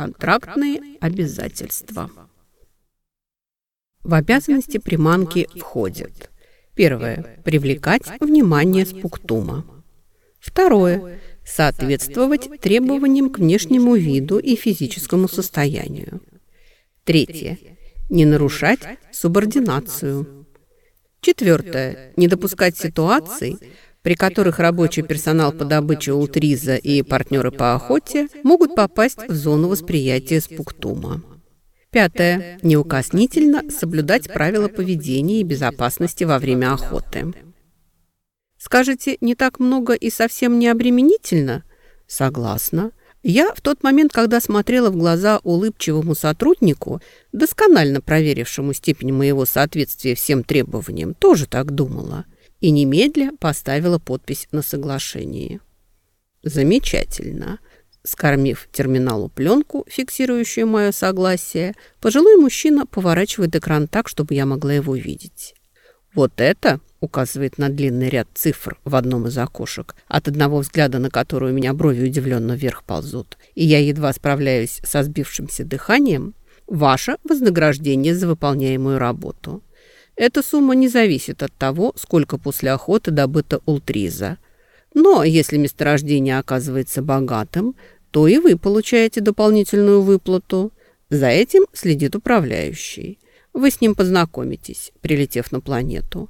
Контрактные обязательства. В обязанности приманки входит Первое. Привлекать внимание спуктума. Второе. Соответствовать требованиям к внешнему виду и физическому состоянию. Третье. Не нарушать субординацию. Четвертое. Не допускать ситуаций, при которых рабочий персонал по добыче ултриза и партнеры по охоте могут попасть в зону восприятия спуктума. Пятое. Неукоснительно соблюдать правила поведения и безопасности во время охоты. Скажете, не так много и совсем не обременительно? Согласна. Я в тот момент, когда смотрела в глаза улыбчивому сотруднику, досконально проверившему степень моего соответствия всем требованиям, тоже так думала – и немедля поставила подпись на соглашении. «Замечательно!» Скормив терминалу пленку, фиксирующую мое согласие, пожилой мужчина поворачивает экран так, чтобы я могла его видеть. «Вот это!» — указывает на длинный ряд цифр в одном из окошек, от одного взгляда на который у меня брови удивленно вверх ползут, и я едва справляюсь со сбившимся дыханием, ваше вознаграждение за выполняемую работу. Эта сумма не зависит от того, сколько после охоты добыто ультриза. Но если месторождение оказывается богатым, то и вы получаете дополнительную выплату. За этим следит управляющий. Вы с ним познакомитесь, прилетев на планету.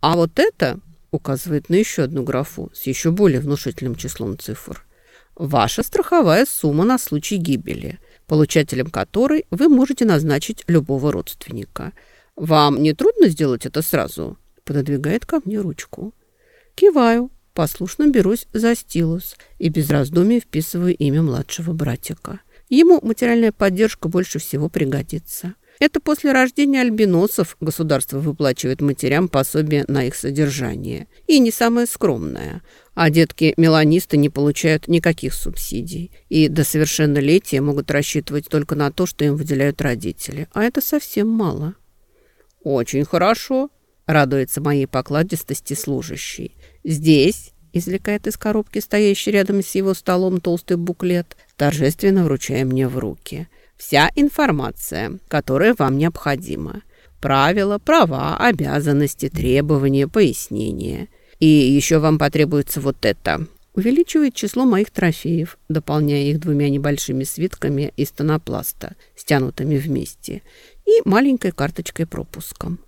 А вот это указывает на еще одну графу с еще более внушительным числом цифр. Ваша страховая сумма на случай гибели, получателем которой вы можете назначить любого родственника – «Вам не трудно сделать это сразу?» Пододвигает ко мне ручку. Киваю, послушно берусь за стилус и без раздумий вписываю имя младшего братика. Ему материальная поддержка больше всего пригодится. Это после рождения альбиносов государство выплачивает матерям пособие на их содержание. И не самое скромное. А детки-меланисты не получают никаких субсидий. И до совершеннолетия могут рассчитывать только на то, что им выделяют родители. А это совсем мало. «Очень хорошо», — радуется моей покладистости служащий. «Здесь», — извлекает из коробки, стоящий рядом с его столом толстый буклет, торжественно вручая мне в руки. «Вся информация, которая вам необходима. Правила, права, обязанности, требования, пояснения. И еще вам потребуется вот это». Увеличивает число моих трофеев, дополняя их двумя небольшими свитками из тонопласта, стянутыми вместе — и маленькой карточкой пропуском.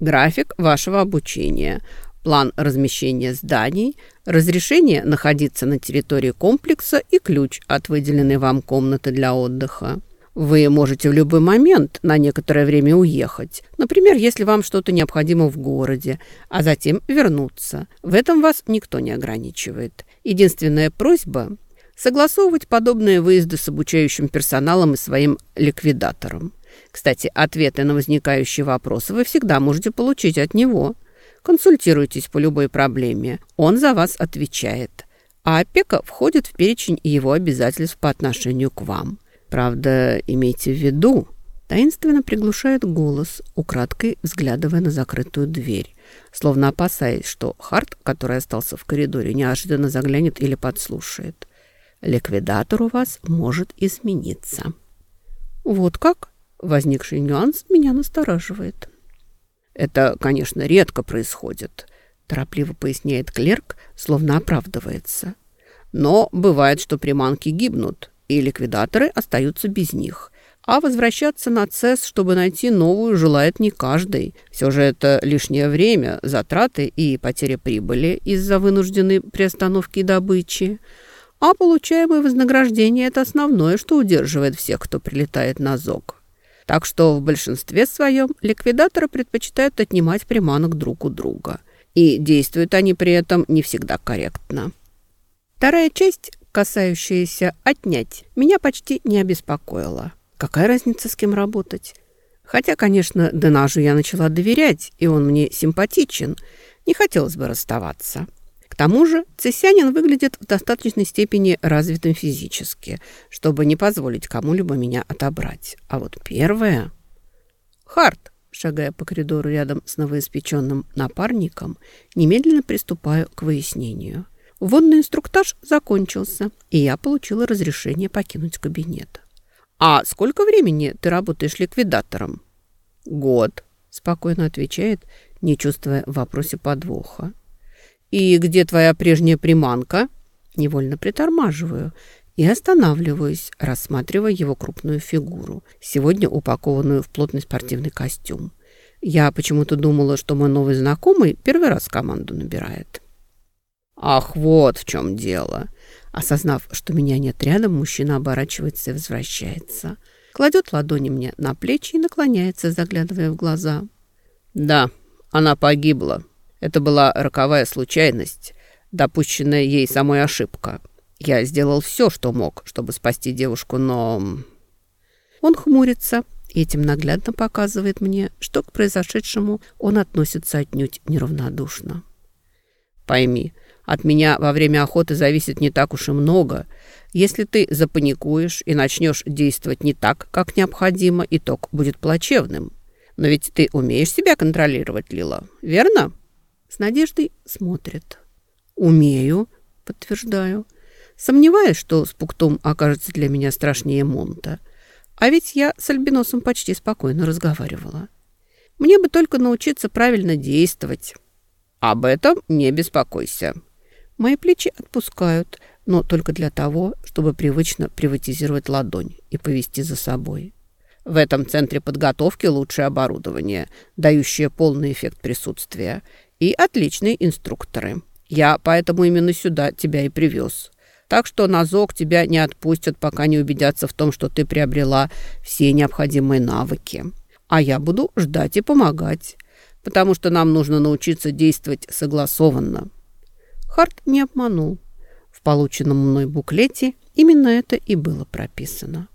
График вашего обучения, план размещения зданий, разрешение находиться на территории комплекса и ключ от выделенной вам комнаты для отдыха. Вы можете в любой момент на некоторое время уехать, например, если вам что-то необходимо в городе, а затем вернуться. В этом вас никто не ограничивает. Единственная просьба – согласовывать подобные выезды с обучающим персоналом и своим ликвидатором. Кстати, ответы на возникающие вопросы вы всегда можете получить от него. Консультируйтесь по любой проблеме. Он за вас отвечает. А опека входит в перечень его обязательств по отношению к вам. Правда, имейте в виду, таинственно приглушает голос, украдкой взглядывая на закрытую дверь, словно опасаясь, что Харт, который остался в коридоре, неожиданно заглянет или подслушает. Ликвидатор у вас может измениться. Вот как? Возникший нюанс меня настораживает. «Это, конечно, редко происходит», – торопливо поясняет клерк, словно оправдывается. «Но бывает, что приманки гибнут, и ликвидаторы остаются без них. А возвращаться на ЦЕС, чтобы найти новую, желает не каждый. Все же это лишнее время, затраты и потеря прибыли из-за вынужденной приостановки добычи. А получаемое вознаграждение – это основное, что удерживает всех, кто прилетает на ЗОГ. Так что в большинстве своем ликвидаторы предпочитают отнимать приманок друг у друга. И действуют они при этом не всегда корректно. Вторая часть, касающаяся «отнять», меня почти не обеспокоила. Какая разница, с кем работать? Хотя, конечно, Денажу я начала доверять, и он мне симпатичен. Не хотелось бы расставаться. К тому же цесянин выглядит в достаточной степени развитым физически, чтобы не позволить кому-либо меня отобрать. А вот первое... Харт, шагая по коридору рядом с новоиспеченным напарником, немедленно приступаю к выяснению. Водный инструктаж закончился, и я получила разрешение покинуть кабинет. «А сколько времени ты работаешь ликвидатором?» «Год», – спокойно отвечает, не чувствуя в вопросе подвоха. «И где твоя прежняя приманка?» Невольно притормаживаю и останавливаюсь, рассматривая его крупную фигуру, сегодня упакованную в плотный спортивный костюм. Я почему-то думала, что мой новый знакомый первый раз команду набирает. «Ах, вот в чем дело!» Осознав, что меня нет рядом, мужчина оборачивается и возвращается. Кладет ладони мне на плечи и наклоняется, заглядывая в глаза. «Да, она погибла. Это была роковая случайность, допущенная ей самой ошибка. Я сделал все, что мог, чтобы спасти девушку, но...» Он хмурится, и этим наглядно показывает мне, что к произошедшему он относится отнюдь неравнодушно. «Пойми, от меня во время охоты зависит не так уж и много. Если ты запаникуешь и начнешь действовать не так, как необходимо, итог будет плачевным. Но ведь ты умеешь себя контролировать, Лила, верно?» С надеждой смотрит. «Умею», подтверждаю. Сомневаюсь, что с окажется для меня страшнее Монта. А ведь я с Альбиносом почти спокойно разговаривала. Мне бы только научиться правильно действовать. Об этом не беспокойся. Мои плечи отпускают, но только для того, чтобы привычно приватизировать ладонь и повести за собой. В этом центре подготовки лучшее оборудование, дающее полный эффект присутствия, и отличные инструкторы. Я поэтому именно сюда тебя и привез. Так что на ЗОГ тебя не отпустят, пока не убедятся в том, что ты приобрела все необходимые навыки. А я буду ждать и помогать, потому что нам нужно научиться действовать согласованно. Харт не обманул. В полученном мной буклете именно это и было прописано.